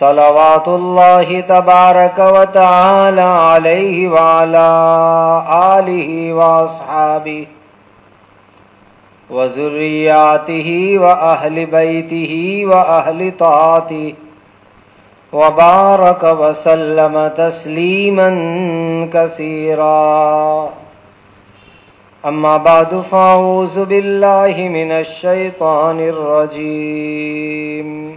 सलावात तबारक वाली वजुर्रियाति व अहल बैति व अहल ताति वबारक वसलम तस्लीमन कसीरा। अम्मा बाद, फ़ाऊज़ बिल्लाहि मिनश शैतानिर रजीम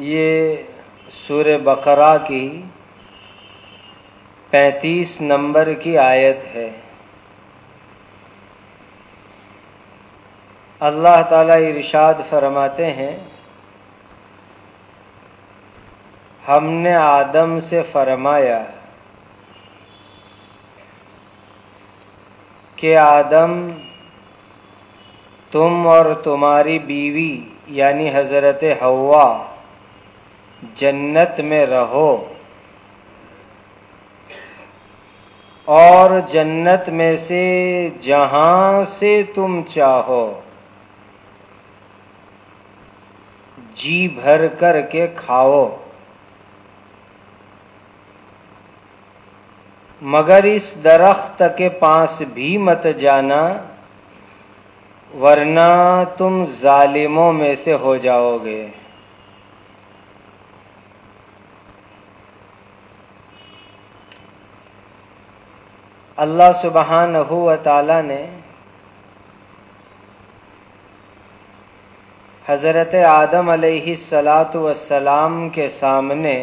ये सूर बकरा की पैतीस नंबर की आयत है अल्लाह ताला इरशाद फरमाते हैं हमने आदम से फरमाया कि आदम, तुम और तुम्हारी बीवी, यानी हज़रत हवा, जन्नत में रहो। और जन्नत में से जहाँ से तुम चाहो, जी भर कर के खाओ। मगर इस दरख्त के पास भी मत जाना, वरना तुम जालिमों में से हो जाओगे। अल्लाह सुबहान ताला ने हज़रत आदम सलाम के सामने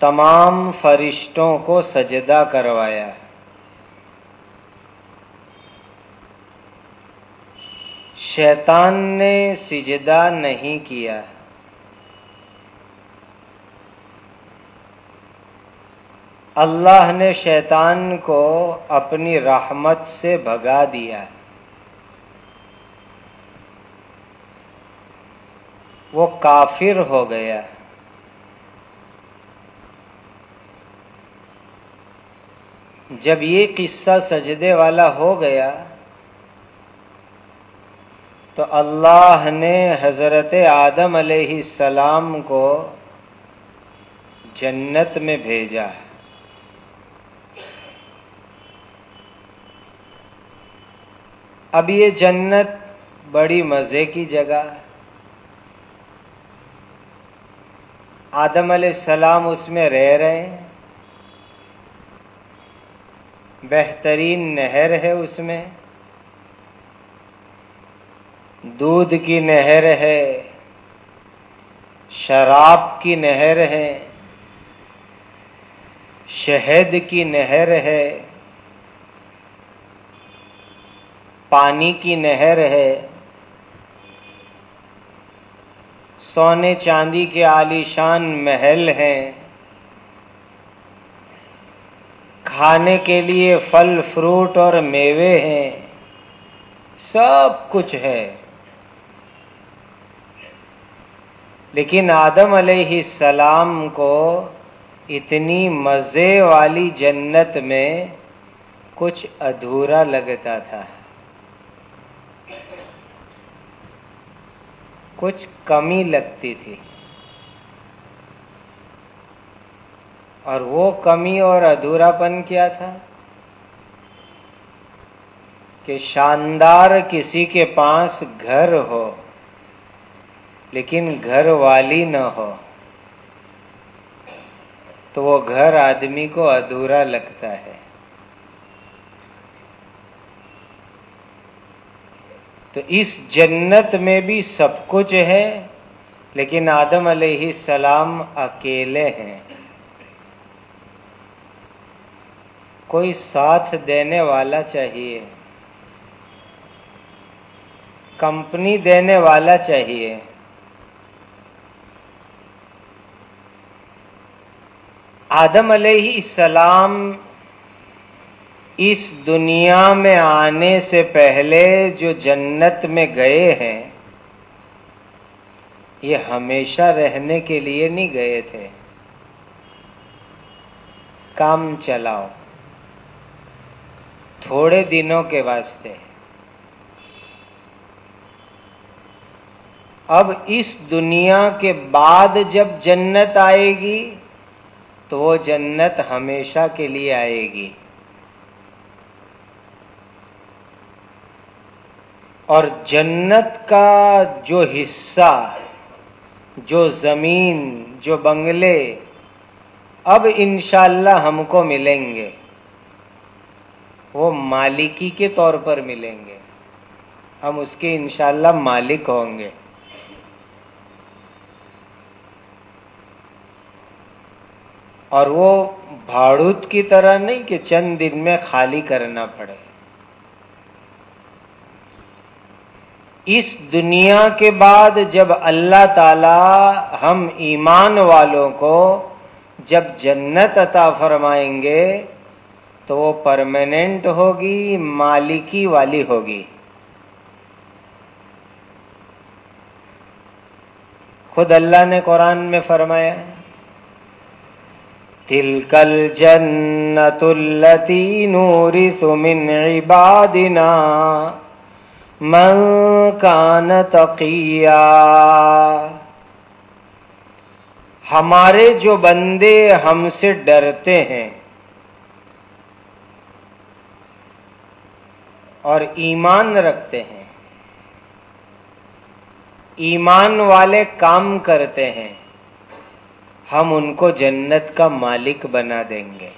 तमाम फरिश्तों को सजदा करवाया। शैतान ने सिजदा नहीं किया। अल्लाह ने शैतान को अपनी रहमत से भगा दिया। वो काफिर हो गया। जब ये किस्सा सजदे वाला हो गया तो अल्लाह ने हज़रत आदम सलाम को जन्नत में भेजा है। अब ये जन्नत बड़ी मज़े की जगह है। आदम सलाम उसमें रह रहे हैं। बेहतरीन नहर है उसमें। दूध की नहर है, शराब की नहर है, शहद की नहर है, पानी की नहर है। सोने चांदी के आलीशान महल हैं। खाने के लिए फल, फ्रूट और मेवे हैं। सब कुछ है। लेकिन आदम सलाम को इतनी मज़े वाली जन्नत में कुछ अधूरा लगता था। कुछ कमी लगती थी। और वो कमी और अधूरापन क्या था? कि शानदार किसी के पास घर हो, लेकिन घर वाली न हो तो वो घर आदमी को अधूरा लगता है। तो इस जन्नत में भी सब कुछ है, लेकिन आदम सलाम अकेले हैं। कोई साथ देने वाला चाहिए। कंपनी देने वाला चाहिए। आदम सलाम इस दुनिया में आने से पहले जो जन्नत में गए हैं, ये हमेशा रहने के लिए नहीं गए थे। काम चलाओ। थोड़े दिनों के वास्ते। अब इस दुनिया के बाद जब जन्नत आएगी तो वो जन्नत हमेशा के लिए आएगी। और जन्नत का जो हिस्सा, जो ज़मीन, जो बंगले, अब इंशाल्लाह हमको मिलेंगे। वो मालिकी के तौर पर मिलेंगे। हम उसके इंशाल्लाह मालिक होंगे। और वो भाड़ूत की तरह नहीं कि चंद दिन में खाली करना पड़े। इस दुनिया के बाद जब अल्लाह ताला हम ईमान वालों को जब जन्नत अता फरमाएँगे तो वो परमानेंट होगी, मालिकी वाली होगी। खुद अल्लाह ने कुरान में फरमाया, तिलकल जन्नतुल्लती नूरी सुमिन इबादिना मन कान तकिया। हमारे जो बंदे हमसे डरते हैं और ईमान रखते हैं। ईमान वाले काम करते हैं। हम उनको जन्नत का मालिक बना देंगे।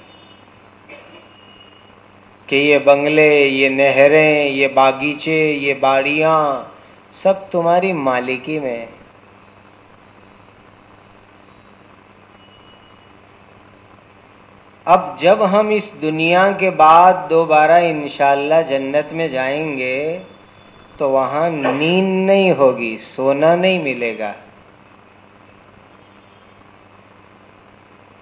कि ये बंगले, ये नहरें, ये बागीचे, ये बाड़ियाँ, सब तुम्हारी मालिकी में अब जब हम इस दुनिया के बाद दोबारा इंशाल्लाह जन्नत में जाएँगे तो वहाँ नींद नहीं होगी, सोना नहीं मिलेगा।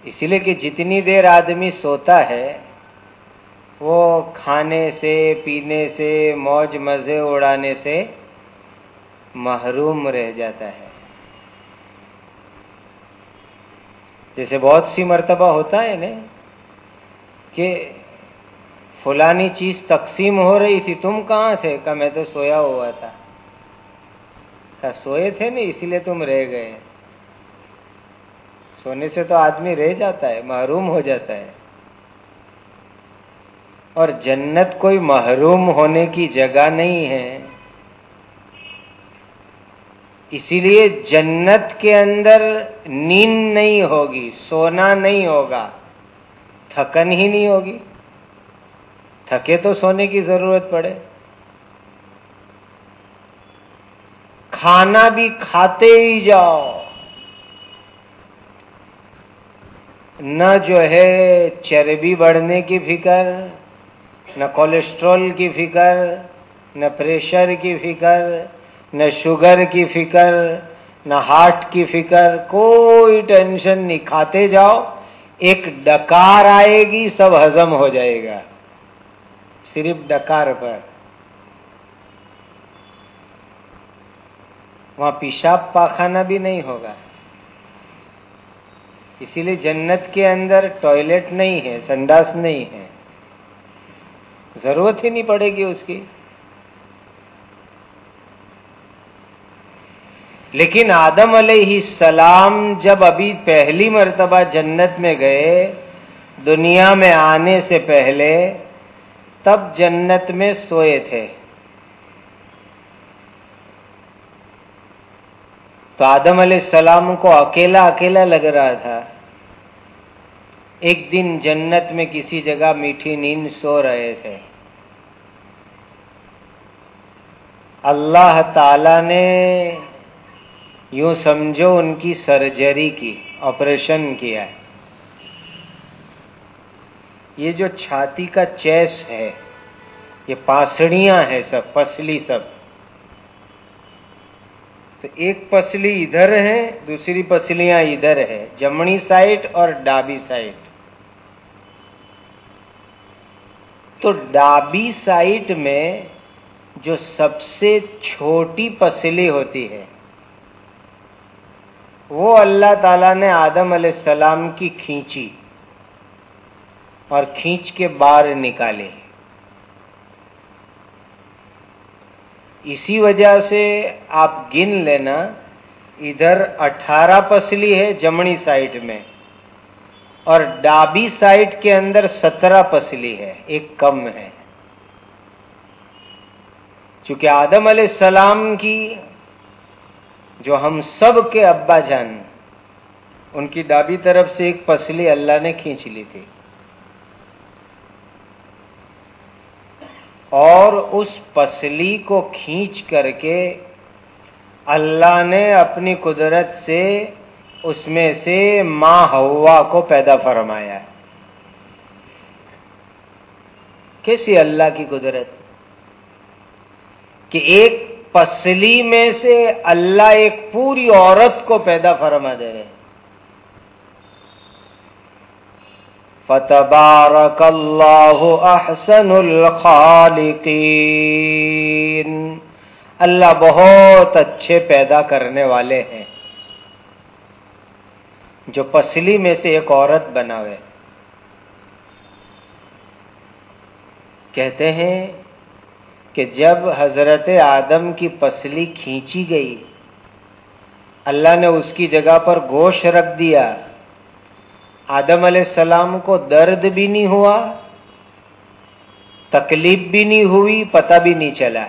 इसलिए कि जितनी देर आदमी सोता है, वो खाने से, पीने से, मौज मज़े उड़ाने से महरूम रह जाता है। जैसे बहुत सी मर्तबा होता है ना कि फुलानी चीज़ तकसीम हो रही थी, तुम कहाँ थे? का मैं तो सोया हुआ था। का सोए थे ना इसीलिए तुम रह गए। सोने से तो आदमी रह जाता है, महरूम हो जाता है। और जन्नत कोई महरूम होने की जगह नहीं है। इसीलिए जन्नत के अंदर नींद नहीं होगी, सोना नहीं होगा। थकन ही नहीं होगी। थके तो सोने की ज़रूरत पड़े। खाना भी खाते ही जाओ। न जो है चर्बी बढ़ने की फिकर, न कोलेस्ट्रॉल की फिकर, न प्रेशर की फिकर, न शुगर की फिकर, न हार्ट की फिकर, कोई टेंशन नहीं। खाते जाओ। एक डकार आएगी, सब हजम हो जाएगा। सिर्फ़ डकार पर। वहाँ पेशाब पाखाना भी नहीं होगा। इसीलिए जन्नत के अंदर टॉयलेट नहीं है, संडास नहीं है। ज़रूरत ही नहीं पड़ेगी उसकी। लेकिन आदम सलाम जब अभी पहली मर्तबा जन्नत में गए, दुनिया में आने से पहले, तब जन्नत में सोए थे। तो आदम सलाम को अकेला अकेला लग रहा था। एक दिन जन्नत में किसी जगह मीठी नींद सो रहे थे। अल्लाह ताला ने यूँ समझो उनकी सर्जरी की, ऑपरेशन किया है। ये जो छाती का चेस है, ये पासड़ियाँ हैं सब, पसली सब। तो एक पसली इधर है, दूसरी पसलियाँ इधर है, जमनी साइड और डाबी साइड। तो डाबी साइड में जो सबसे छोटी पसली होती है वो अल्लाह ताला ने आदम सलाम की खींची और खींच के बाहर निकाले। इसी वजह से आप गिन लेना, इधर 18 पसली है जमनी साइड में और डाबी साइड के अंदर 17 पसली है, एक कम है। क्योंकि आदम सलाम की जो हम सब के अब्बा जान, उनकी डाबी तरफ़ से एक पसली अल्लाह ने खींच ली थी। और उस पसली को खींच करके अल्लाह ने अपनी कुदरत से, उसमें से माँ हवा को पैदा फरमाया कैसी अल्लाह की कुदरत? कि एक पसली में से अल्लाह एक पूरी औरत को पैदा फरमा दे रहे फतबारकल्लाहु अहसनुल खालिकीन। अल्लाह बहुत अच्छे पैदा करने वाले हैं। जो पसली में से एक औरत बनावे। कहते हैं कि जब हज़रत आदम की पसली खींची गई, अल्लाह ने उसकी जगह पर गोश रख दिया। आदम सलाम को दर्द भी नहीं हुआ, तकलीफ़ भी नहीं हुई, पता भी नहीं चला।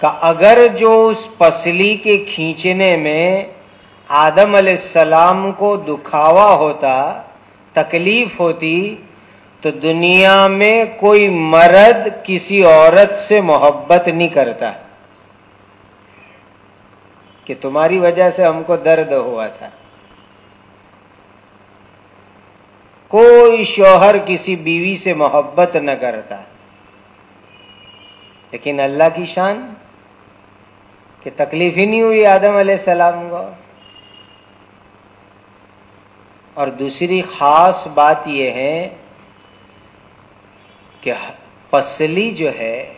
का अगर जो उस पसली के खींचने में आदम सलाम को दुखावा होता, तकलीफ़ होती तो दुनिया में कोई मर्द किसी औरत से मोहब्बत नहीं करता। कि तुम्हारी वजह से हमको दर्द हुआ था। कोई शोहर किसी बीवी से मोहब्बत न करता। लेकिन अल्लाह की शान, कि तकलीफ़ ही नहीं हुई आदम सलाम को। और दूसरी खास बात यह है कि पसली जो है,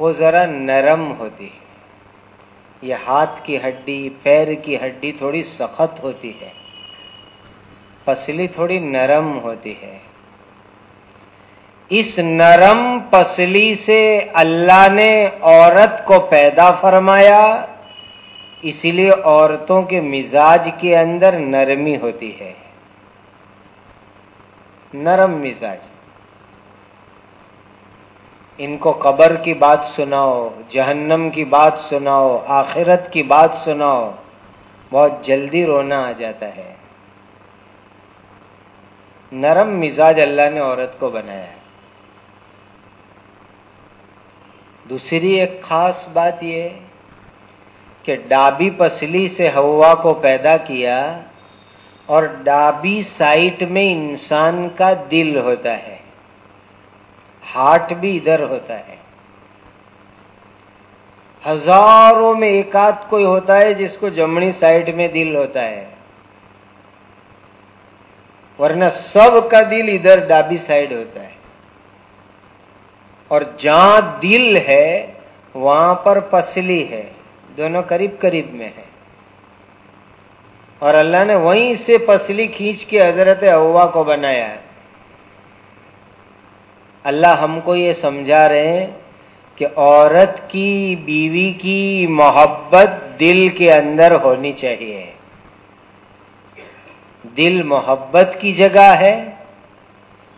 वो ज़रा नरम होती है। ये हाथ की हड्डी, पैर की हड्डी थोड़ी सख्त होती है। पसली थोड़ी नरम होती है। इस नरम पसली से अल्लाह ने औरत को पैदा फरमाया, इसलिए औरतों के मिजाज के अंदर नरमी होती है। नरम मिजाज। इनको कबर की बात सुनाओ, जहन्नम की बात सुनाओ, आखिरत की बात सुनाओ। बहुत जल्दी रोना आ जाता है। नरम मिजाज अल्लाह ने औरत को बनाया। है दूसरी एक खास बात यह कि डाबी पसली से हवा को पैदा किया और डाबी साइट में इंसान का दिल होता है। हार्ट भी इधर होता है। हज़ारों में एकाध कोई होता है जिसको जमनी साइड में दिल होता है। वरना सब का दिल इधर डाबी साइड होता है। और जहाँ दिल है, वहाँ पर पसली है। दोनों करीब करीब में है। और अल्लाह ने वहीं से पसली खींच के हज़रत अव्वा को बनाया है। अल्लाह हमको ये समझा रहे हैं कि औरत की, बीवी की मोहब्बत दिल के अंदर होनी चाहिए। दिल मोहब्बत की जगह है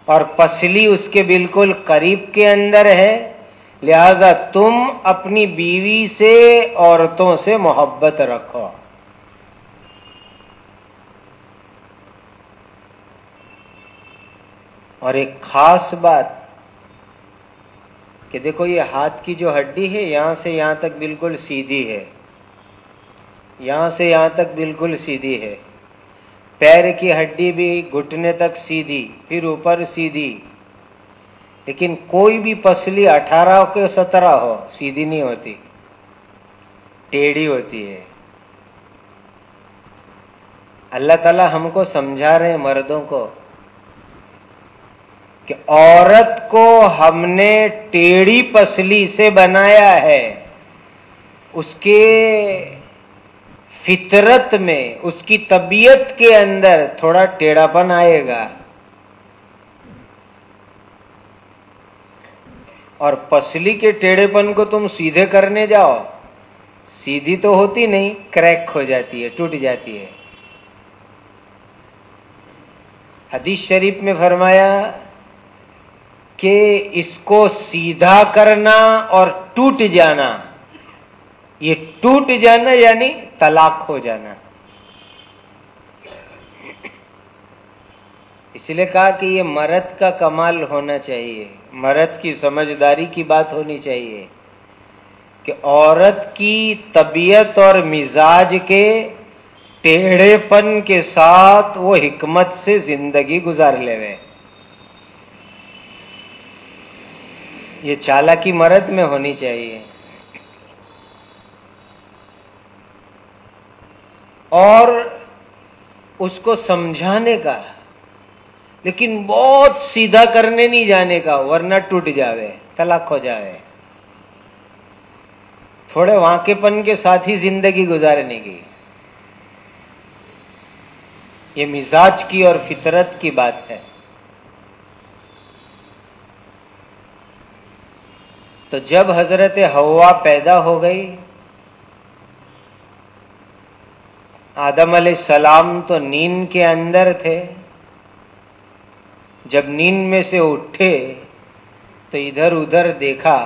और पसली उसके बिल्कुल करीब के अंदर है। लिहाजा तुम अपनी बीवी से, औरतों से मोहब्बत रखो। और एक खास बात कि देखो ये हाथ की जो हड्डी है, यहाँ से यहाँ तक बिल्कुल सीधी है। यहाँ से यहाँ तक बिल्कुल सीधी है। पैर की हड्डी भी घुटने तक सीधी, फिर ऊपर सीधी। लेकिन कोई भी पसली अठारह के सत्रह हो, सीधी नहीं होती। टेढ़ी होती है। अल्लाह ताला हमको समझा रहे हैं मर्दों को कि औरत को हमने टेढ़ी पसली से बनाया है, उसके फितरत में, उसकी तबीयत के अंदर थोड़ा टेढ़ापन आएगा। और पसली के टेढ़ेपन को तुम सीधे करने जाओ, सीधी तो होती नहीं, क्रैक हो जाती है, टूट जाती है। हदीस शरीफ में फरमाया कि इसको सीधा करना और टूट जाना। ये टूट जाना यानी तलाक हो जाना। इसलिए कहा कि ये मर्द का कमाल होना चाहिए। मर्द की समझदारी की बात होनी चाहिए कि औरत की तबीयत और मिजाज के टेढ़ेपन के साथ वो हिकमत से ज़िंदगी गुजार लेवे। ये चालाकी मर्द में होनी चाहिए। और उसको समझाने का, लेकिन बहुत सीधा करने नहीं जाने का, वरना टूट जावे, तलाक हो जावे। थोड़े वाकेपन के साथ ही ज़िंदगी गुजारने की। ये मिजाज की और फितरत की बात है। तो जब हज़रत हवा पैदा हो गई, आदम सलाम तो नींद के अंदर थे। जब नींद में से उठे तो इधर उधर देखा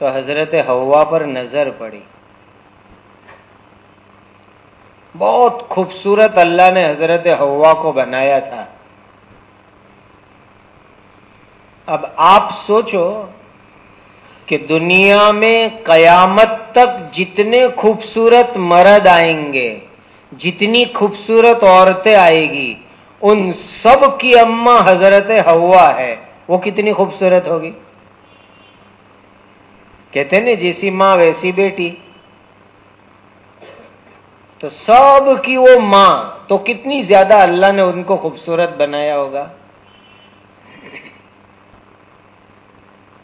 तो हज़रत हवा पर नज़र पड़ी। बहुत खूबसूरत अल्लाह ने हज़रत हवा को बनाया था। अब आप सोचो कि दुनिया में कयामत तक जितने खूबसूरत मर्द आएँगे, जितनी खूबसूरत औरतें आएगी, उन सब की अम्मा हज़रत हवा है। वो कितनी खूबसूरत होगी? कहते ना, जैसी माँ वैसी बेटी। तो सब की वो माँ तो कितनी ज़्यादा अल्लाह ने उनको खूबसूरत बनाया होगा?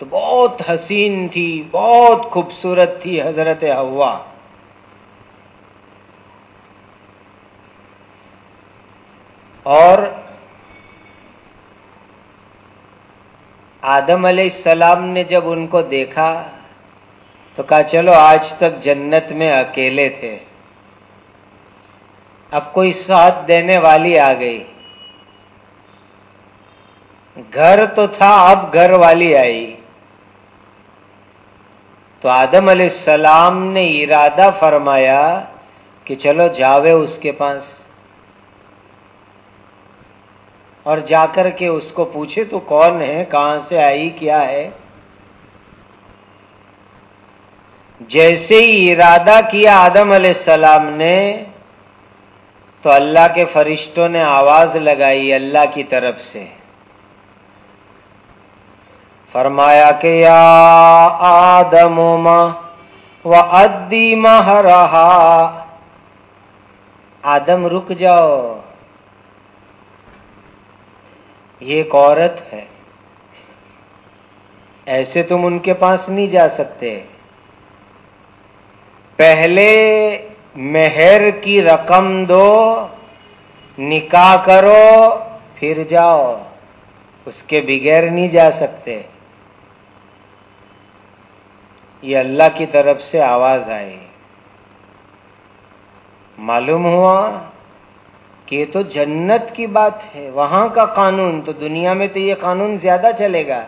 तो बहुत हसीन थी, बहुत खूबसूरत थी हज़रत हवा। और आदम सलाम ने जब उनको देखा तो कहा, चलो, आज तक जन्नत में अकेले थे। अब कोई साथ देने वाली आ गई। घर तो था, अब घर वाली आई। तो आदम सलाम ने इरादा फरमाया कि चलो जावे उसके पास। और जाकर के उसको पूछे तो कौन है? कहाँ से आई? क्या है? जैसे ही इरादा किया आदम सलाम ने तो अल्लाह के फरिश्तों ने आवाज़ लगाई अल्लाह की तरफ़ से। फरमाया कि या आदम व अद्दी रहा आदम, रुक जाओ। ये एक औरत है। ऐसे तुम उनके पास नहीं जा सकते। पहले मेहर की रकम दो, निकाह करो, फिर जाओ। उसके बगैर नहीं जा सकते। ये अल्लाह की तरफ़ से आवाज़ आई। मालूम हुआ कि ये तो जन्नत की बात है, वहाँ का कानून तो दुनिया में तो ये कानून ज़्यादा चलेगा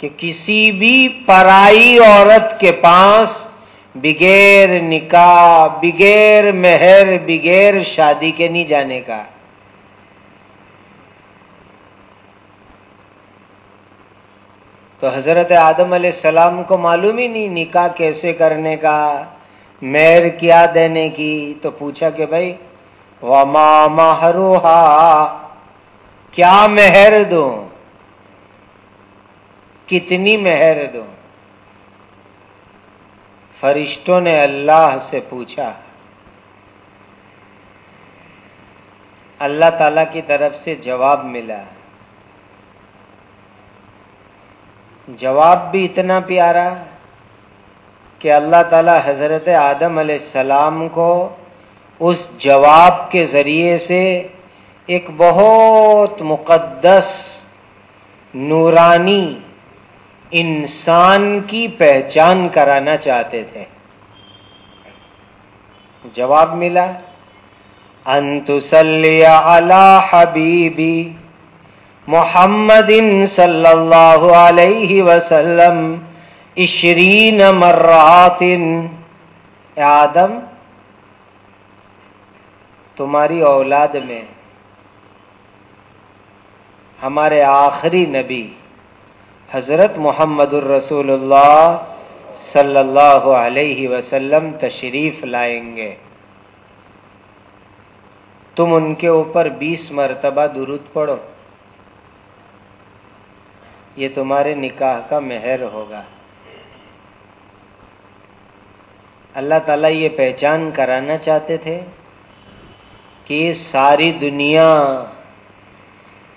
कि किसी भी पराई औरत के पास बिगैर निकाह, बिगैर मेहर, बिगैर शादी के नहीं जाने का। तो हज़रत आदम सलाम को मालूम ही नहीं निकाह कैसे करने का मेहर क्या देने की। तो पूछा कि भाई, वमा महरुहा, क्या मेहर दो? कितनी मेहर दो? फरिश्तों ने अल्लाह से पूछा, अल्लाह ताला की तरफ़ से जवाब मिला जवाब भी इतना प्यारा कि अल्लाह ताला हज़रत आदम सलाम को उस जवाब के ज़रिए से एक बहुत मुकद्दस नूरानी इंसान की पहचान कराना चाहते थे। जवाब मिला अंतुसल्लिया अला हबीबी। मोहम्मदिन सल्लल्लाहु अलैहि वसल्लम इशरीन मर्रातिन आदम तुम्हारी औलाद में हमारे आखिरी नबी हज़रत मोहम्मद रसूलुल्लाह सल्लल्लाहु अलैहि वसल्लम तशरीफ़ लाएँगे तुम उनके ऊपर बीस मरतबा दुरुद पढ़ो। ये तुम्हारे निकाह का मेहर होगा। अल्लाह ताला ये पहचान कराना चाहते थे कि सारी दुनिया,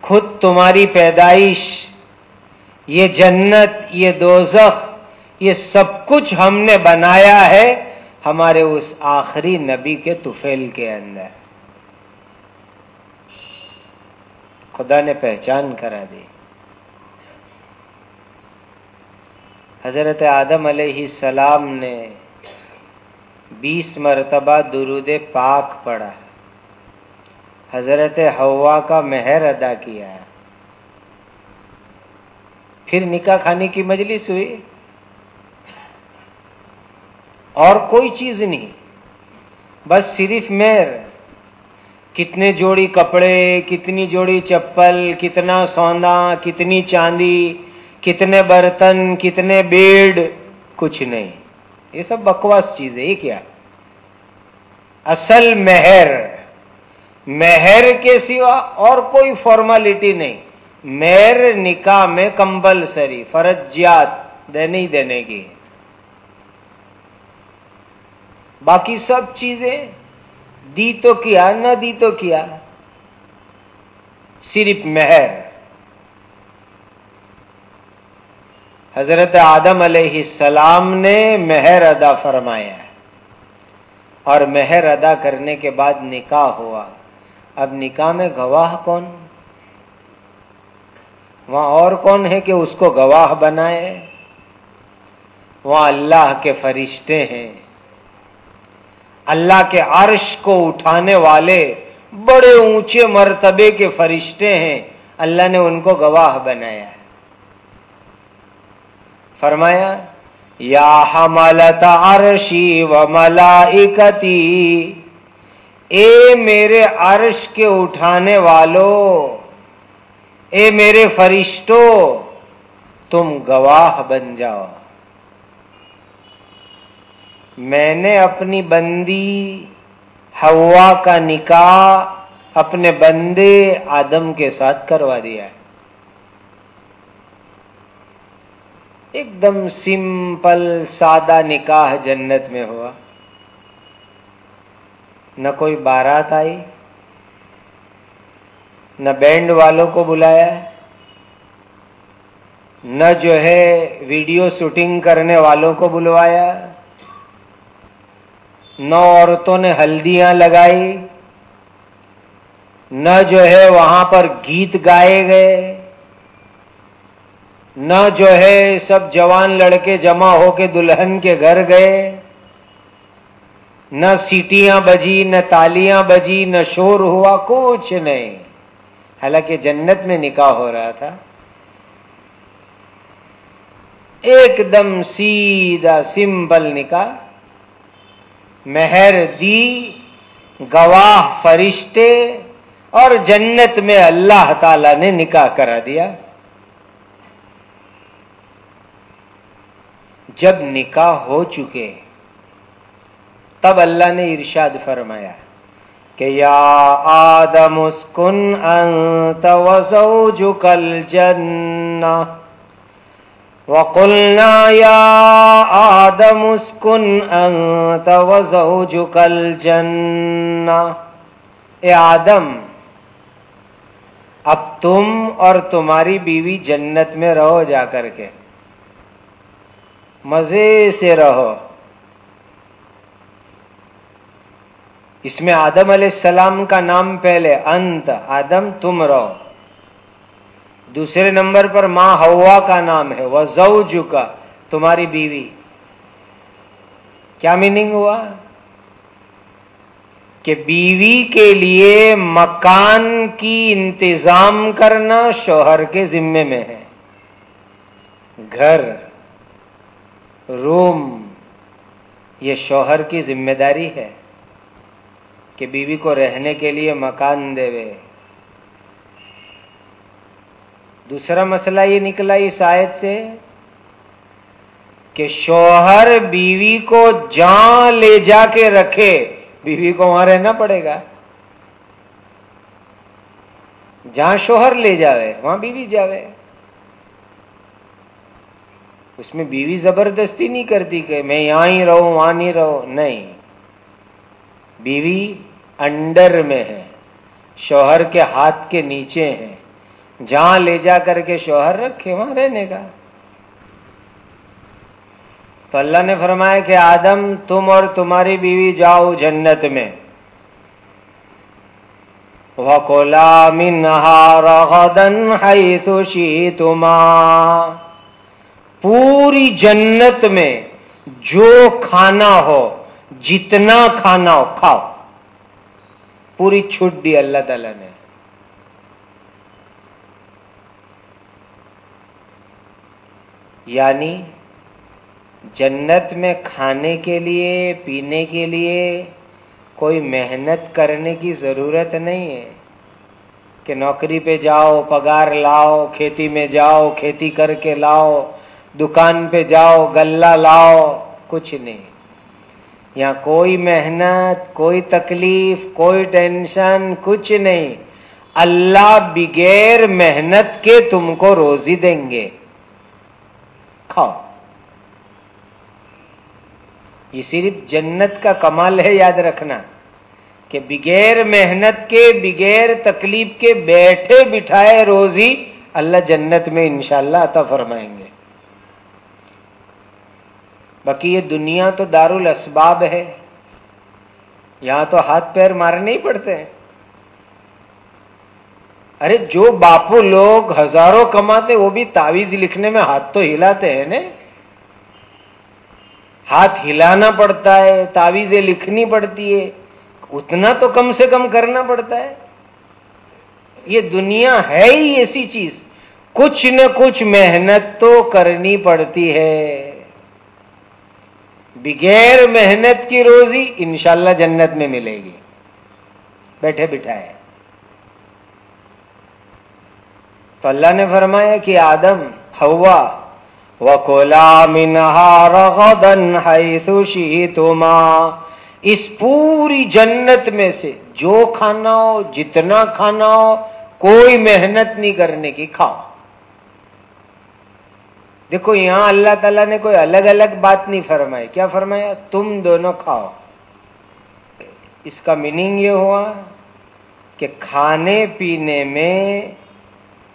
खुद तुम्हारी पैदाइश, ये जन्नत, ये दोजख, ये सब कुछ हमने बनाया है हमारे उस आखिरी नबी के तुफेल के अंदर। खुदा ने पहचान करा दी। हज़रत आदम सलाम ने बीस मरतबा दुरुद पाक पढ़ा। हज़रत हवा का मेहर अदा किया। फिर निकाह खाने की मजलिस हुई। और कोई चीज़ नहीं। बस सिर्फ़ मेहर। कितने जोड़ी कपड़े, कितनी जोड़ी चप्पल, कितना सौंदा, कितनी चांदी कितने बर्तन, कितने बेड, कुछ नहीं। ये सब बकवास चीज़ है, ये क्या? असल मेहर। मेहर के सिवा और कोई फॉर्मेलिटी नहीं। मेहर निकाह में कंपलसरी फरजियात देने देने की बाकी सब चीज़ें, दी तो किया, न दी तो किया, सिर्फ़ मेहर। हज़रत आदम सलाम ने मेहर अदा फरमाया और मेहर अदा करने के बाद निकाह हुआ। अब निकाह में गवाह कौन? वहाँ और कौन है कि उसको गवाह बनाए? वहाँ अल्लाह के फरिश्ते हैं। अल्लाह के अर्श को उठाने वाले बड़े ऊँचे मर्तबे के फरिश्ते हैं। अल्लाह ने उनको गवाह बनाया फरमाया, या हमलत अरशी व मलाइकती, ए मेरे अर्श के उठाने वालों, ए मेरे फरिश्तों, तुम गवाह बन जाओ। मैंने अपनी बंदी हवा का निकाह अपने बंदे आदम के साथ करवा दिया है। एकदम सिंपल, सादा निकाह जन्नत में हुआ। न कोई बारात आई, न बैंड वालों को बुलाया, न जो है वीडियो शूटिंग करने वालों को बुलवाया, न औरतों ने हल्दियाँ लगाई, न जो है वहाँ पर गीत गाए गए। न जो है, सब जवान लड़के जमा होके दुल्हन के घर गए। न सीटियाँ बजी, न तालियाँ बजी, न शोर हुआ कुछ नहीं। हालाँकि जन्नत में निकाह हो रहा था। एकदम सीधा, सिंपल निकाह। मेहर दी, गवाह फरिश्ते और जन्नत में अल्लाह ताला ने निकाह करा दिया। जब निकाह हो चुके, तब अल्लाह ने इरशाद फरमाया कि या आदम उसकुन अंत वजौजुकल जन्ना। वकुलना या आदम उसकुन अंत वजौजुकल जन्ना। ए आदम, अब तुम और तुम्हारी बीवी जन्नत में रहो जाकर के मज़े से रहो। इसमें आदम सलाम का नाम पहले, अंत, आदम तुम रहो। दूसरे नंबर पर माँ हवा का नाम है वजौजु का, तुम्हारी बीवी। क्या मीनिंग हुआ? कि बीवी के लिए मकान की इंतज़ाम करना शोहर के जिम्मे में है। घर रूम, ये शोहर की ज़िम्मेदारी है कि बीवी को रहने के लिए मकान देवे। दूसरा मसला ये निकला इस आयत से कि शोहर बीवी को जहाँ ले जाके रखे, बीवी को वहाँ रहना पड़ेगा। जहाँ शोहर ले जावे, वहाँ बीवी जावे। उसमें बीवी ज़बरदस्ती नहीं करती कि मैं यहाँ ही रहूँ, वहाँ नहीं रहो। नहीं। बीवी अंडर में है, शोहर के हाथ के नीचे है। जहाँ ले जा करके शोहर रखे, वहाँ रहने का। तो अल्लाह ने फरमाया कि आदम, तुम और तुम्हारी बीवी जाओ जन्नत में। वकोला मिनहारगदन हैसुशी तुमा पूरी जन्नत में जो खाना हो, जितना खाना हो, खाओ। पूरी छूट दी अल्लाह तला ने। यानी जन्नत में खाने के लिए, पीने के लिए कोई मेहनत करने की ज़रूरत नहीं है कि नौकरी पे जाओ, पगार लाओ, खेती में जाओ, खेती करके लाओ दुकान पे जाओ, गल्ला लाओ, कुछ नहीं। यहाँ कोई मेहनत, कोई तकलीफ़, कोई टेंशन, कुछ नहीं। अल्लाह बगैर मेहनत के तुमको रोजी देंगे। खाओ। ये सिर्फ़ जन्नत का कमाल है याद रखना कि बगैर मेहनत के, बगैर तकलीफ़ के बैठे बिठाए रोजी अल्लाह जन्नत में इंशाला अता फरमाएँगे। बाकी ये दुनिया तो दारुल असबाब है। यहाँ तो हाथ पैर मारने ही पड़ते हैं। अरे जो बापू लोग हज़ारों कमाते वो भी तावीज लिखने में हाथ तो हिलाते हैं ने। हाथ हिलाना पड़ता है, तावीजें लिखनी पड़ती है। उतना तो कम से कम करना पड़ता है। ये दुनिया है ही ऐसी चीज़। कुछ न कुछ मेहनत तो करनी पड़ती है। बगैर मेहनत की रोजी इंशाल्लाह जन्नत में मिलेगी। बैठे बिठाए। तो अल्लाह ने फरमाया कि आदम, हवा वकोला मिनहा रगदन है तुमा इस पूरी जन्नत में से जो खाना हो, जितना खाना हो, कोई मेहनत नहीं करने की खाओ। देखो, यहाँ अल्लाह ताला ने कोई अलग अलग बात नहीं फरमाई। क्या फरमाया? तुम दोनों खाओ। इसका मीनिंग ये हुआ कि खाने पीने में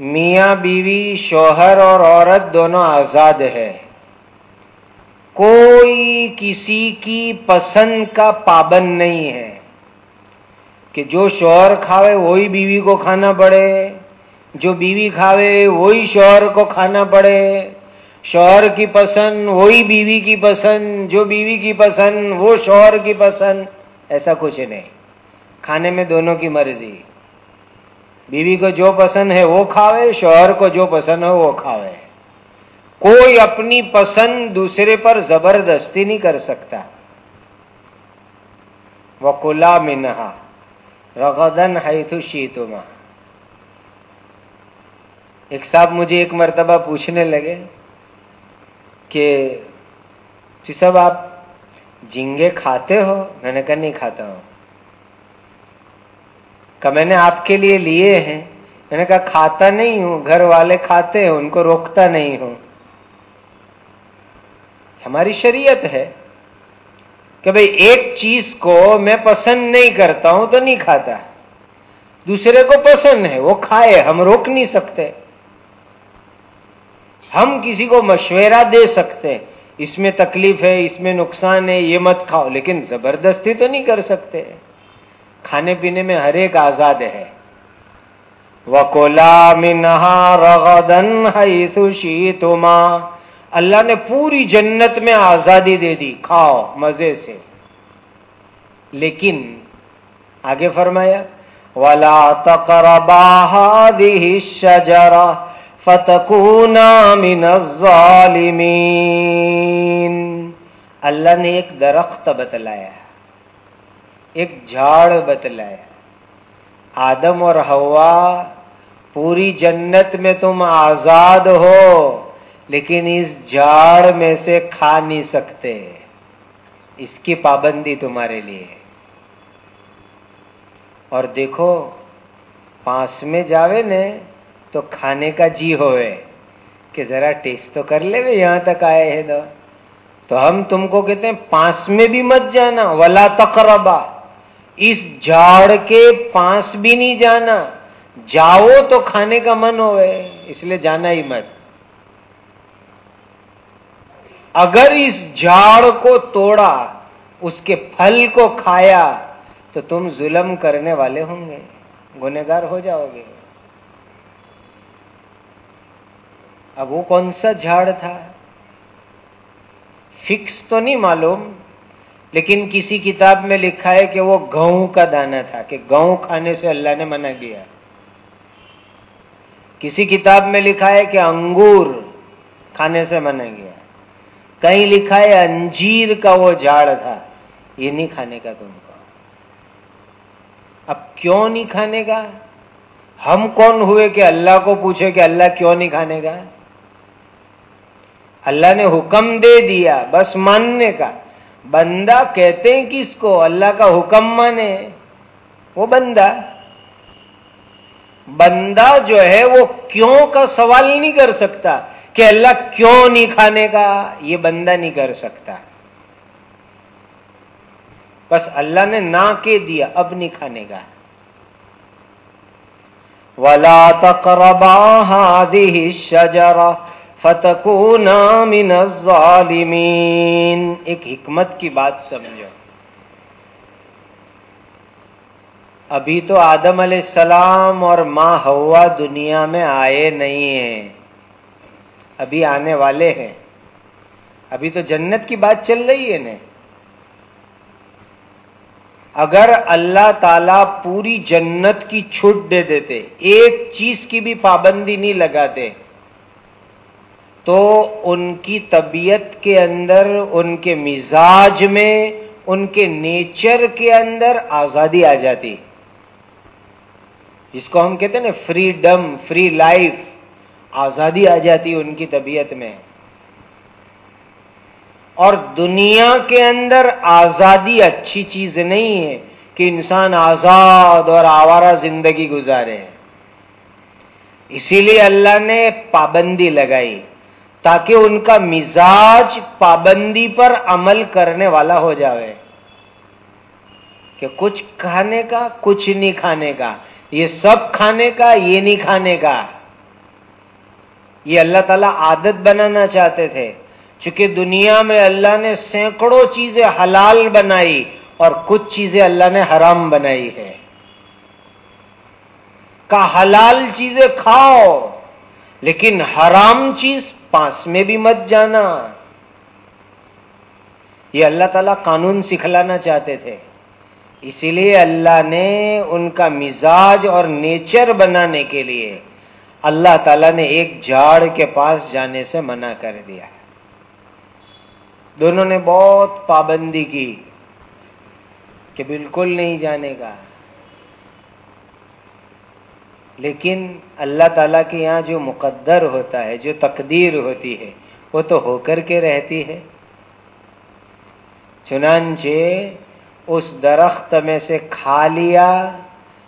मियाँ बीवी, शोहर और औरत दोनों आज़ाद है। कोई किसी की पसंद का पाबंद नहीं है कि जो शोहर खावे, वही बीवी को खाना पड़े। जो बीवी खावे, वही शोहर को खाना पड़े। शोहर की पसंद वही बीवी की पसंद, जो बीवी की पसंद, वो शोहर की पसंद, ऐसा कुछ नहीं। खाने में दोनों की मर्ज़ी। बीवी को जो पसंद है वो खावे, शोहर को जो पसंद है वो खावे। कोई अपनी पसंद दूसरे पर ज़बरदस्ती नहीं कर सकता। वकुला मिनहा, रगदन हैथु शीतुमा। एक साहब मुझे एक मरतबा पूछने लगे कि जी सब आप झींगे खाते हो? मैंने कहा, नहीं खाता हूँ। का मैंने आपके लिए लिए हैं। मैंने कहा, खाता नहीं हूँ, घर वाले खाते हैं, उनको रोकता नहीं हूँ। हमारी शरीयत है कि भाई, एक चीज़ को मैं पसंद नहीं करता हूँ तो नहीं खाता। दूसरे को पसंद है, वो खाए, हम रोक नहीं सकते। हम किसी को मशवरा दे सकते हैं। इसमें तकलीफ़ है, इसमें नुकसान है, ये मत खाओ। लेकिन ज़बरदस्ती तो नहीं कर सकते। खाने पीने में हर एक आज़ाद है। वकोला मिनहा रगदन है तुमा अल्लाह ने पूरी जन्नत में आज़ादी दे दी, खाओ, मज़े से। लेकिन आगे फरमाया, वाला तकरबा शजरा। फतकूना मिनजालिमीन अल्लाह ने एक दरख्त बतलाया एक झाड़ बतलाया आदम और हवा पूरी जन्नत में तुम आज़ाद हो लेकिन इस झाड़ में से खा नहीं सकते इसकी पाबंदी तुम्हारे लिए और देखो पास में जावे ने तो खाने का जी होवे कि जरा टेस्ट तो कर ले यहाँ तक आए है तो तो हम तुमको कहते हैं, पास में भी मत जाना, वला तकरबा। इस झाड़ के पास भी नहीं जाना। जाओ तो खाने का मन होवे, इसलिए जाना ही मत। अगर इस झाड़ को तोड़ा, उसके फल को खाया तो तुम जुल्म करने वाले होंगे गुनेगार हो जाओगे। अब वो कौन सा झाड़ था? फिक्स तो नहीं मालूम, लेकिन किसी किताब में लिखा है कि वो गेहूँ का दाना था, कि गेहूँ खाने से अल्लाह ने मना किया। किसी किताब में लिखा है कि अंगूर खाने से मना किया। कहीं लिखा है अंजीर का वो झाड़ था, ये नहीं खाने का तुमको। अब क्यों नहीं खाने का? हम कौन हुए कि अल्लाह को पूछे कि अल्लाह क्यों नहीं खाने का? अल्लाह ने हुक्म दे दिया, बस मानने का। बंदा कहते हैं किसको अल्लाह का हुक्म माने। वो बंदा। बंदा जो है वो क्यों का सवाल नहीं कर सकता कि अल्लाह क्यों नहीं खाने का, ये बंदा नहीं कर सकता। बस अल्लाह ने ना के दिया, अब नहीं खाने का। वला तकरबा हादि शजरा। फतकूना मिन एक हिकमत की बात समझो। अभी तो आदम सलाम और माँ हवा दुनिया में आए नहीं हैं। अभी आने वाले हैं। अभी तो जन्नत की बात चल रही है ने। अगर अल्लाह ताला पूरी जन्नत की छूट दे देते, एक चीज़ की भी पाबंदी नहीं लगाते तो उनकी तबीयत के अंदर, उनके मिजाज में, उनके नेचर के अंदर आज़ादी आ जाती। जिसको हम कहते हैं ना फ्रीडम फ्री लाइफ आज़ादी आ जाती उनकी तबीयत में। और दुनिया के अंदर आज़ादी अच्छी चीज़ नहीं है कि इंसान आज़ाद और आवारा ज़िंदगी गुजारे। इसीलिए अल्लाह ने पाबंदी लगाई। ताकि उनका मिजाज पाबंदी पर अमल करने वाला हो जावे। कि कुछ खाने का, कुछ नहीं खाने का। ये सब खाने का, ये नहीं खाने का। ये अल्लाह ताला आदत बनाना चाहते थे। क्योंकि दुनिया में अल्लाह ने सैकड़ों चीज़ें हलाल बनाई और कुछ चीज़ें अल्लाह ने हराम बनाई है। का हलाल चीज़ें खाओ, लेकिन हराम चीज़ पास में भी मत जाना। ये अल्लाह ताला कानून सिखलाना चाहते थे। इसीलिए अल्लाह ने उनका मिजाज और नेचर बनाने के लिए अल्लाह ताला ने एक झाड़ के पास जाने से मना कर दिया। दोनों ने बहुत पाबंदी की कि बिल्कुल नहीं जाने का लेकिन अल्लाह ताला के यहाँ जो मुकद्दर होता है, जो तकदीर होती है, वो तो होकर के रहती है। चुनाचे उस दरख्त में से खा लिया,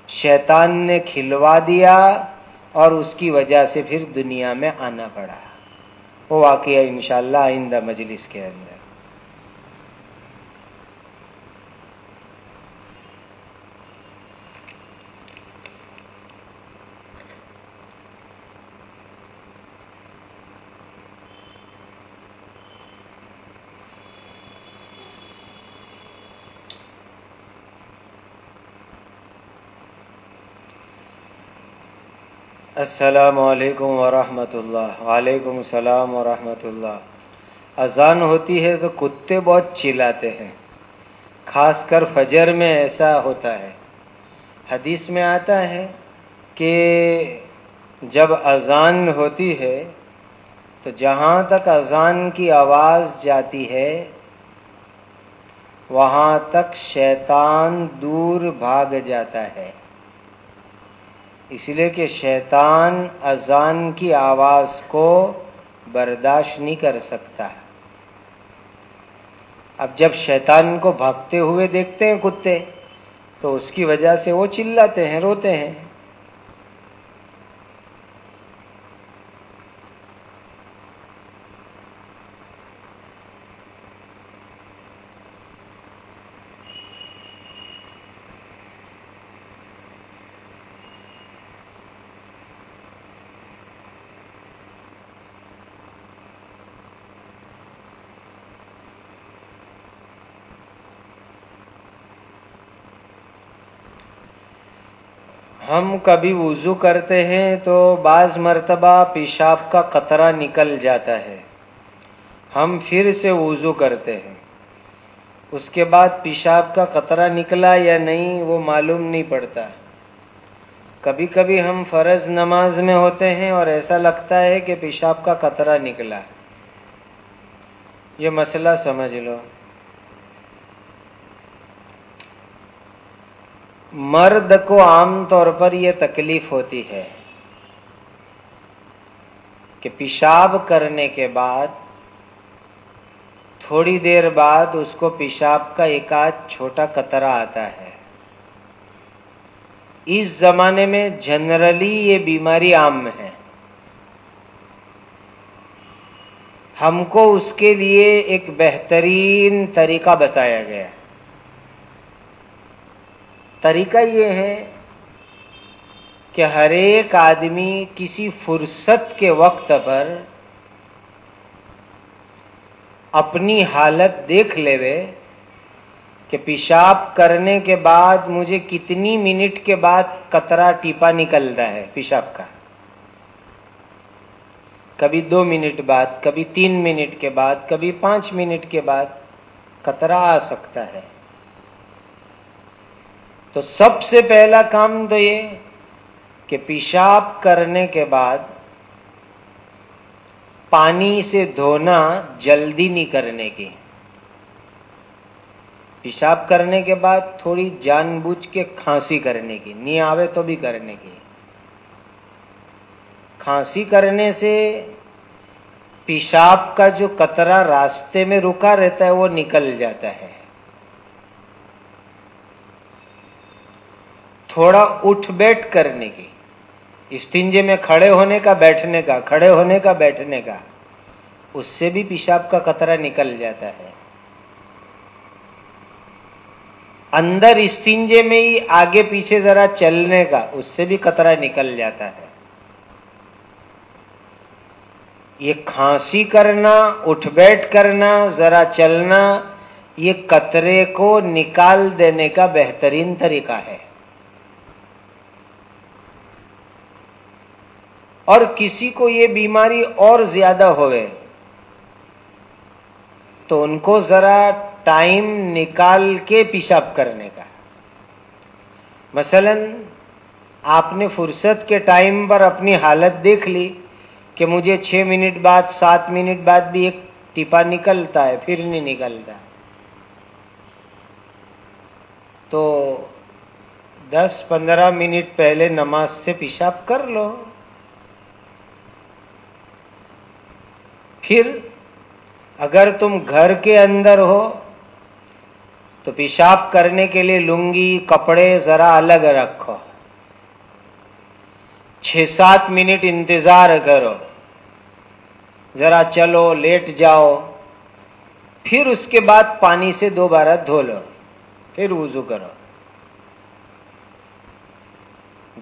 शैतान ने खिलवा दिया और उसकी वजह से फिर दुनिया में आना पड़ा। वो वाकया इंशाल्लाह आइंदा मजलिस के अंदर। असलकम वरहमतुल्लाह वालेकुम सलाम वरहमतुल्लाह अजान होती है तो कुत्ते बहुत चिल्लाते हैं। खासकर फजर में ऐसा होता है। हदीस में आता है कि जब अजान होती है तो जहाँ तक अजान की आवाज़ जाती है, वहाँ तक शैतान दूर भाग जाता है। इसलिए कि शैतान अजान की आवाज़ को बर्दाश्त नहीं कर सकता। अब जब शैतान को भागते हुए देखते हैं कुत्ते तो उसकी वजह से वो चिल्लाते हैं, रोते हैं। हम कभी वज़ू करते हैं तो बाज़ मरतबा पेशाब का कतरा निकल जाता है। हम फिर से वज़ू करते हैं। उसके बाद पेशाब का कतरा निकला या नहीं, वो मालूम नहीं पड़ता। कभी कभी हम फ़र्ज़ नमाज़ में होते हैं और ऐसा लगता है कि पेशाब का कतरा निकला। ये मसला समझ लो। मर्द को आमतौर पर यह तकलीफ़ होती है कि पेशाब करने के बाद, थोड़ी देर बाद उसको पेशाब का एक आध छोटा कतरा आता है। इस जमाने में जनरली ये बीमारी आम है। हमको उसके लिए एक बेहतरीन तरीका बताया गया तरीका ये है कि हर एक आदमी किसी फुर्सत के वक्त पर अपनी हालत देख लेवे कि पेशाब करने के बाद मुझे कितनी मिनट के बाद कतरा टीपा निकलता है पेशाब का। कभी दो मिनट बाद, कभी तीन मिनट के बाद, कभी पाँच मिनट के बाद कतरा आ सकता है। तो सबसे पहला काम तो ये कि पेशाब करने के बाद पानी से धोना जल्दी नहीं करने की। पेशाब करने के बाद थोड़ी जानबूझ के खांसी करने की, नहीं आवे तो भी करने की। खांसी करने से पेशाब का जो कतरा रास्ते में रुका रहता है, वो निकल जाता है। थोड़ा उठ बैठ करने की स्टिंजे में खड़े होने का, बैठने का, खड़े होने का, बैठने का, उससे भी पेशाब का कतरा निकल जाता है। अंदर स्टिंजे में ही आगे पीछे जरा चलने का, उससे भी कतरा निकल जाता है। ये खांसी करना, उठ बैठ करना, जरा चलना, ये कतरे को निकाल देने का बेहतरीन तरीका है। और किसी को ये बीमारी और ज़्यादा होवे तो उनको जरा टाइम निकाल के पेशाब करने का। मसलन, आपने फुर्सत के टाइम पर अपनी हालत देख ली कि मुझे छह मिनट बाद, सात मिनट बाद भी एक टिपा निकलता है, फिर नहीं निकलता। तो दस पंद्रह मिनट पहले नमाज़ से पेशाब कर लो। फिर अगर तुम घर के अंदर हो तो पेशाब करने के लिए लुंगी, कपड़े जरा अलग रखो। छह सात मिनट इंतज़ार करो। जरा चलो, लेट जाओ। फिर उसके बाद पानी से दोबारा धो लो। फिर वज़ू करो।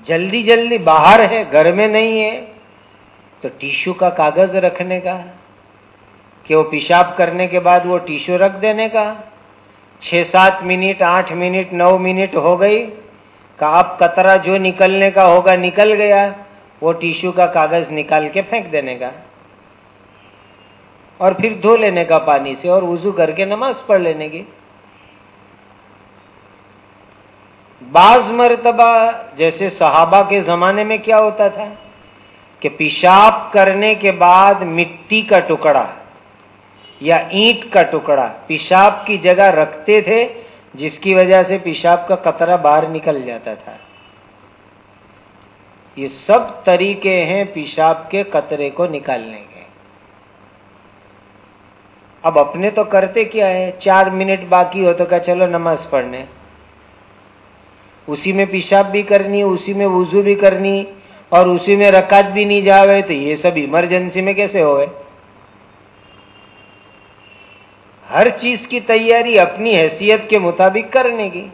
जल्दी जल्दी बाहर है, घर में नहीं है तो टिश्यू का कागज़ रखने का कि वो पेशाब करने के बाद वो टिश्यू रख देने का? छह, सात मिनट, आठ मिनट, नौ मिनट हो गई, का अब कतरा जो निकलने का होगा निकल गया, वो टिश्यू का कागज़ निकाल के फेंक देने का। और फिर धो लेने का पानी से और वज़ू करके नमाज़ पढ़ लेने की। बाज मरतबा, जैसे सहाबा के जमाने में क्या होता था? कि पेशाब करने के बाद मिट्टी का टुकड़ा या ईंट का टुकड़ा पेशाब की जगह रखते थे, जिसकी वजह से पेशाब का कतरा बाहर निकल जाता था। ये सब तरीके हैं पेशाब के कतरे को निकालने के। अब अपने तो करते क्या है? चार मिनट बाकी हो तो क्या चलो नमाज़ पढ़ने। उसी में पेशाब भी करनी, उसी में वज़ू भी करनी, और उसी में रकात भी नहीं जावे तो ये सब इमरजेंसी में कैसे होए हर चीज़ की तैयारी अपनी हैसियत के मुताबिक करने की।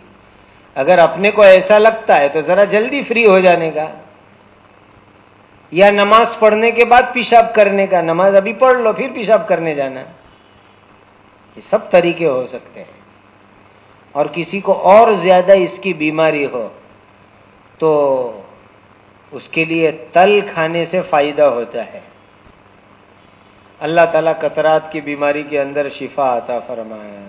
अगर अपने को ऐसा लगता है तो जरा जल्दी फ्री हो जाने का। या नमाज़ पढ़ने के बाद पेशाब करने का, नमाज़ अभी पढ़ लो, फिर पेशाब करने जाना। ये सब तरीके हो सकते हैं। और किसी को और ज़्यादा इसकी बीमारी हो तो उसके लिए तल खाने से फ़ायदा होता है। अल्लाह ताला कतरात की बीमारी के अंदर शिफा आता फरमाया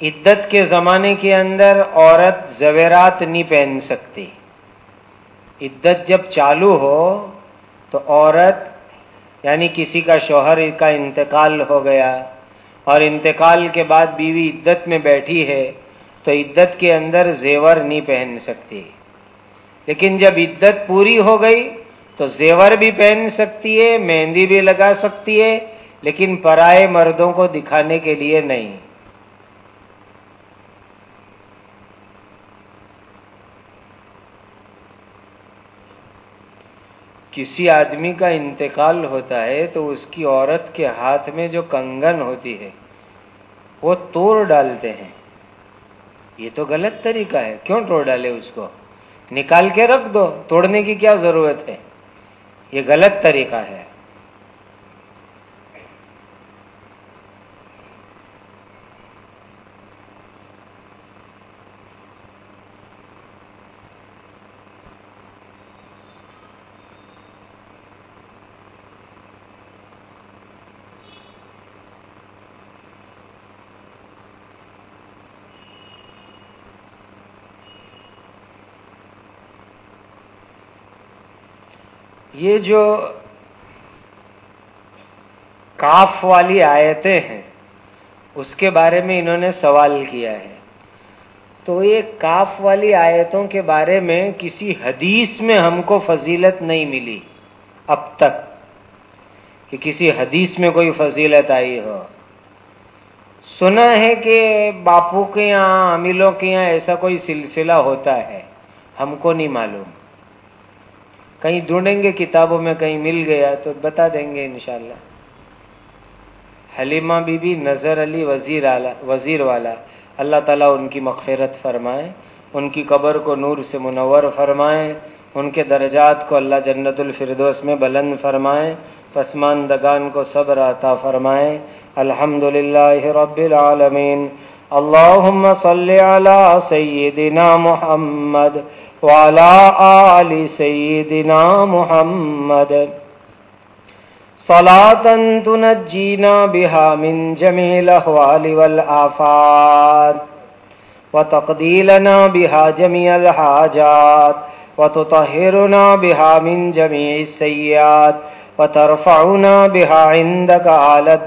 इद्दत के जमाने के अंदर औरत जवेरात नहीं पहन सकती। इद्दत जब चालू हो तो औरत, यानी किसी का शोहर का इंतकाल हो गया, और इंतकाल के बाद बीवी इद्दत में बैठी है तो इद्दत के अंदर जेवर नहीं पहन सकती। लेकिन जब इद्दत पूरी हो गई तो जेवर भी पहन सकती है, मेहंदी भी लगा सकती है, लेकिन पराए मर्दों को दिखाने के लिए नहीं। किसी आदमी का इंतकाल होता है तो उसकी औरत के हाथ में जो कंगन होती है, वो तोड़ डालते हैं। ये तो गलत तरीका है। क्यों तोड़ डाले उसको? निकाल के रख दो। तोड़ने की क्या ज़रूरत है? ये गलत तरीका है। ये जो काफ वाली आयतें हैं, उसके बारे में इन्होंने सवाल किया है। तो ये काफ वाली आयतों के बारे में किसी हदीस में हमको फजीलत नहीं मिली अब तक, कि किसी हदीस में कोई फजीलत आई हो। सुना है कि बापू के यहाँ अमीलों के यहाँ ऐसा कोई सिलसिला होता है, हमको नहीं मालूम। कहीं ढूंढेंगे किताबों में, कहीं मिल गया तो बता देंगे इनशाला हलीमा बीबी नज़र अली वज़ीर आला, वज़ीर वाला, अल्लाह ताला उनकी मगफिरत फरमाए, उनकी कब्र को नूर से मुनवर फरमाए, उनके दर्जात को अल्लाह जन्नतुल फिरदौस में बुलंद फरमाए पसमानदगान को सब्र अता फरमाए, अल्हम्दुलिल्लाह रब्बिल आलमीन, अल्लाहुम्मा मुहम्मद वाला आलि सईदिना मोहम्मद। सलातन तुनजीना बिहा मिन जमील हवाली वल आफात। व तकदीलना बिहा जमील हाजात। व तुतहिरना बिहा मिन जमी सयात। व तरफाउना बिहा इंद का आलत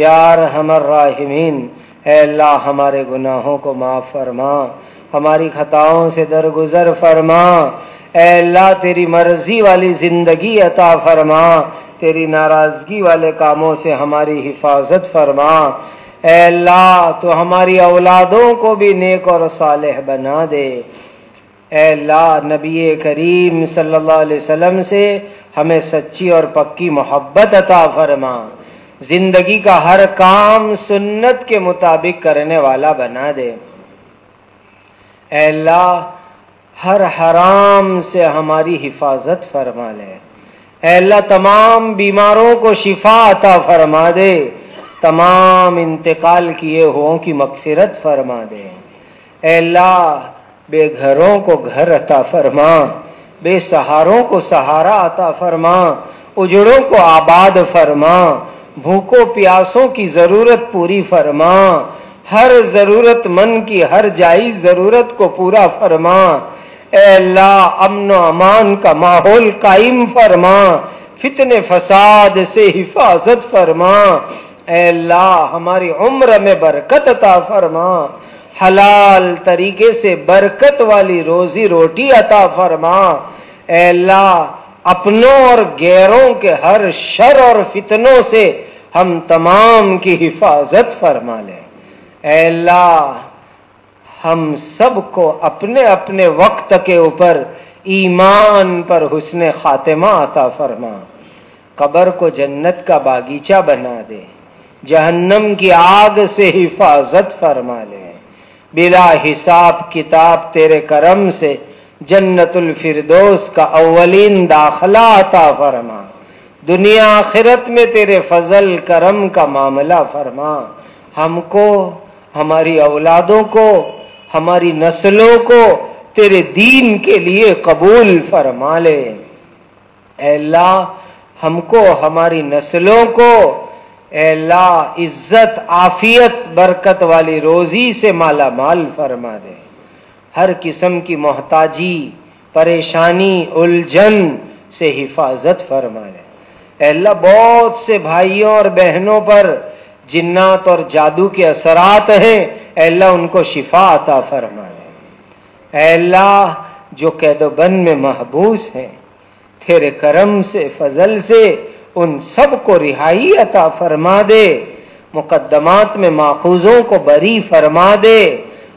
या रहमर राहिमीन अल्लाह हमारे गुनाहों को माफ़ फरमा, हमारी खताओं से दरगुजर फरमा अल्लाह तेरी मर्ज़ी वाली ज़िंदगी अता फरमा, तेरी नाराज़गी वाले कामों से हमारी हिफाजत फरमा अल्लाह तो हमारी औलादों को भी नेक और सालेह बना दे। अल्लाह नबी करीम सल्लल्लाहु अलैहि वसल्लम से हमें सच्ची और पक्की मोहब्बत अता फरमा। ज़िंदगी का हर काम सुन्नत के मुताबिक करने वाला बना दे। अल्लाह हर हराम से हमारी हिफाजत फरमा ले। अल्लाह तमाम बीमारों को शिफा अता फरमा दे। तमाम इंतकाल किए हुओं की मगफिरत फरमा दे। अल्लाह बेघरों को घर अता फरमा, बेसहारों को सहारा अता फरमा, उजड़ों को आबाद फरमा भूखों प्यासों की ज़रूरत पूरी फरमा। हर ज़रूरत मन की, हर जाई ज़रूरत को पूरा फरमा। अल्लाह, अमन अमान का माहौल कायम फरमा। फितने फसाद से हिफाजत फरमा। अल्लाह, हमारी उम्र में बरकत अता फरमा। हलाल तरीके से बरकत वाली रोजी रोटी अता फरमा। अल्लाह अपनों और गैरों के हर शर और फितनों से हम तमाम की हिफाजत फरमा लें। अल्लाह, हम सबको अपने अपने वक्त के ऊपर ईमान पर हुस्न खातिमा आता फरमा। कबर को जन्नत का बागीचा बना दे। जहन्नम की आग से हिफाजत फरमा ले। बिला हिसाब किताब तेरे करम से जन्नतुल फिरदोस का अव्वलीन दाखला आता फरमा। दुनिया आखिरत में तेरे फजल करम का मामला फरमा। हमको, हमारी औलादों को, हमारी नस्लों को तेरे दीन के लिए कबूल फरमा ले। अल्लाह, हमको, हमारी नस्लों को अल्लाह, इज़्ज़त, आफियत, बरकत वाली रोजी से माला माल फरमा दे। हर किस्म की मोहताजी, परेशानी, उलझन से हिफाजत फरमा दे अल्लाह, बहुत से भाइयों और बहनों पर जिन्नात और जादू के असरात हैं अल्लाह उनको शिफा अता फरमा दे अल्लाह, जो कैदोबन में महबूस हैं, तेरे करम से, फजल से, उन सबको रिहाई अता फरमा दे मुकदमात में माखूजों को बरी फरमा दे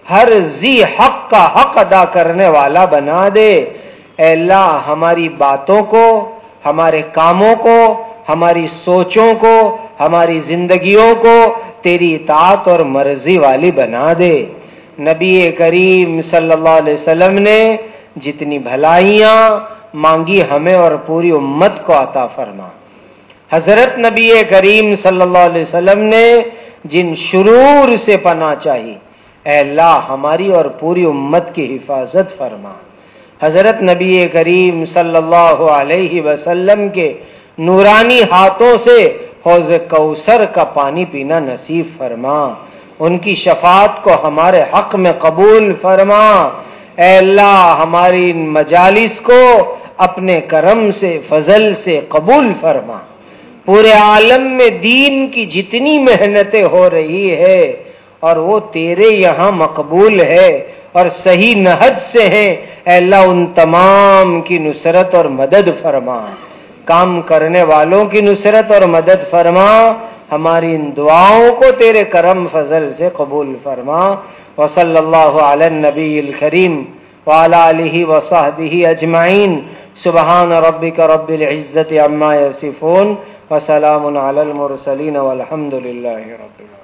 हर जी हक का हक अदा करने वाला बना दे। अल्लाह, हमारी बातों को, हमारे कामों को, हमारी सोचों को, हमारी जिंदगियों को तेरी इतात और मर्ज़ी वाली बना दे। नबी करीम सल्लल्लाहु अलैहि वसल्लम ने जितनी भलाइयाँ मांगी हमें और पूरी उम्मत को आता फरमा। हज़रत नबी करीम सल्लल्लाहु अलैहि वसल्लम ने जिन शुरूर से पना चाहिए अल्लाह, हमारी और पूरी उम्मत की हिफाजत फरमा। हज़रत नबी करीम सल्लल्लाहु अलैहि वसल्लम के नूरानी हाथों से हौज कौसर का पानी पीना नसीब फरमा। उनकी शफात को हमारे हक में कबूल फरमा। अल्लाह, हमारी इन मजालिस को अपने करम से, फजल से कबूल फरमा। पूरे आलम में दीन की जितनी मेहनतें हो रही है और वो तेरे यहाँ मकबूल है और सही नहज से है। अल्लाह उन तमाम की नुसरत और मदद फरमा। काम करने वालों की नुसरत और मदद फरमा। हमारी इन दुआओं को तेरे करम फजल से कबूल फरमा। वसल्लल्लाहु अला नबी करीम वाला वसाहबी अजमाइन। सुबहान रबिक रबिल इज़्ज़त अम्मा यसिफून। वसलाम अलल मुरसलीन। वलहमदुलिल्लाहि रब्बिल